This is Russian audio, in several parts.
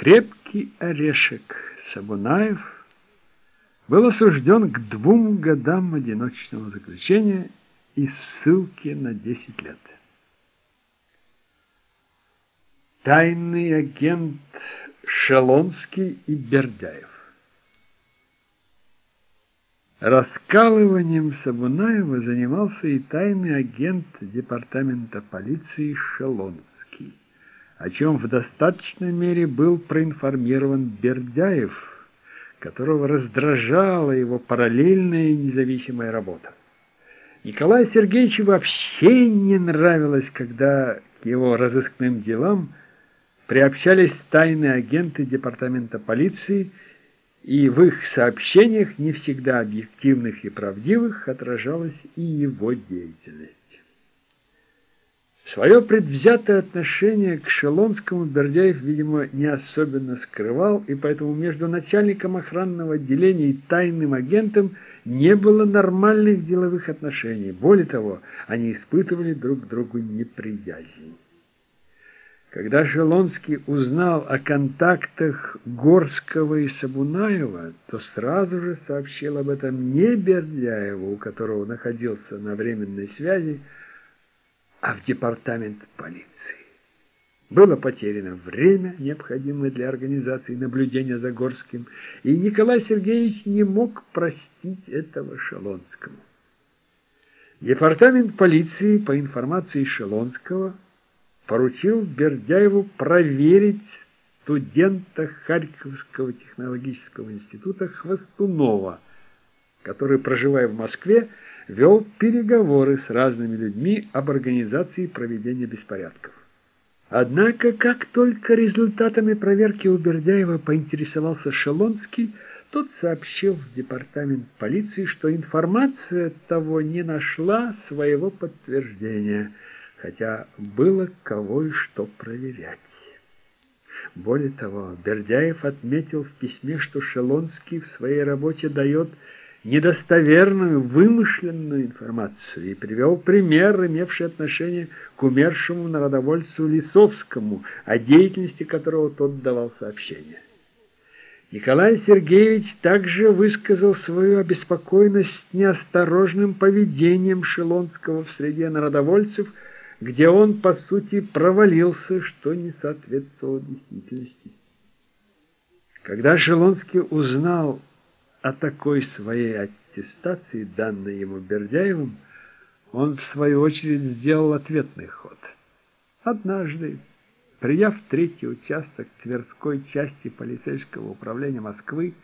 Крепкий орешек Сабунаев был осужден к двум годам одиночного заключения и ссылки на 10 лет. Тайный агент Шалонский и Бердяев Раскалыванием Сабунаева занимался и тайный агент департамента полиции Шелонский, о чем в достаточной мере был проинформирован Бердяев, которого раздражала его параллельная независимая работа. Николаю Сергеевичу вообще не нравилось, когда к его разыскным делам приобщались тайные агенты департамента полиции и в их сообщениях, не всегда объективных и правдивых, отражалась и его деятельность. Свое предвзятое отношение к Шелонскому Бердяев, видимо, не особенно скрывал, и поэтому между начальником охранного отделения и тайным агентом не было нормальных деловых отношений. Более того, они испытывали друг к другу неприязнь. Когда Желонский узнал о контактах Горского и Сабунаева, то сразу же сообщил об этом не Бердяеву, у которого находился на временной связи, а в департамент полиции. Было потеряно время, необходимое для организации наблюдения за Горским, и Николай Сергеевич не мог простить этого Шелонскому. Департамент полиции, по информации Шелонского, поручил Бердяеву проверить студента Харьковского технологического института Хвостунова, который, проживая в Москве, вел переговоры с разными людьми об организации проведения беспорядков. Однако, как только результатами проверки у Бердяева поинтересовался Шелонский, тот сообщил в департамент полиции, что информация того не нашла своего подтверждения – хотя было кого и что проверять. Более того, Бердяев отметил в письме, что Шелонский в своей работе дает недостоверную, вымышленную информацию и привел пример, имевший отношение к умершему народовольцу Лисовскому, о деятельности которого тот давал сообщение. Николай Сергеевич также высказал свою обеспокоенность неосторожным поведением Шелонского в среде народовольцев – где он, по сути, провалился, что не соответствовало действительности. Когда Шелонский узнал о такой своей аттестации, данной ему Бердяевым, он, в свою очередь, сделал ответный ход. Однажды, придя в третий участок Тверской части полицейского управления Москвы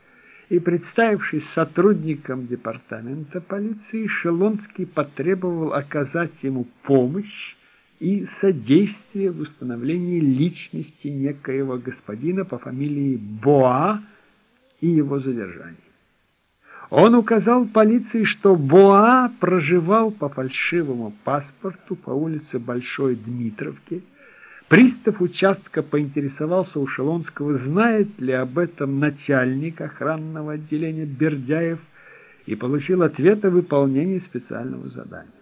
и представившись сотрудником департамента полиции, Шелонский потребовал оказать ему помощь и содействие в установлении личности некоего господина по фамилии Боа и его задержании. Он указал полиции, что Боа проживал по фальшивому паспорту по улице Большой Дмитровки. Пристав участка поинтересовался у Шелонского, знает ли об этом начальник охранного отделения Бердяев, и получил ответ о выполнении специального задания.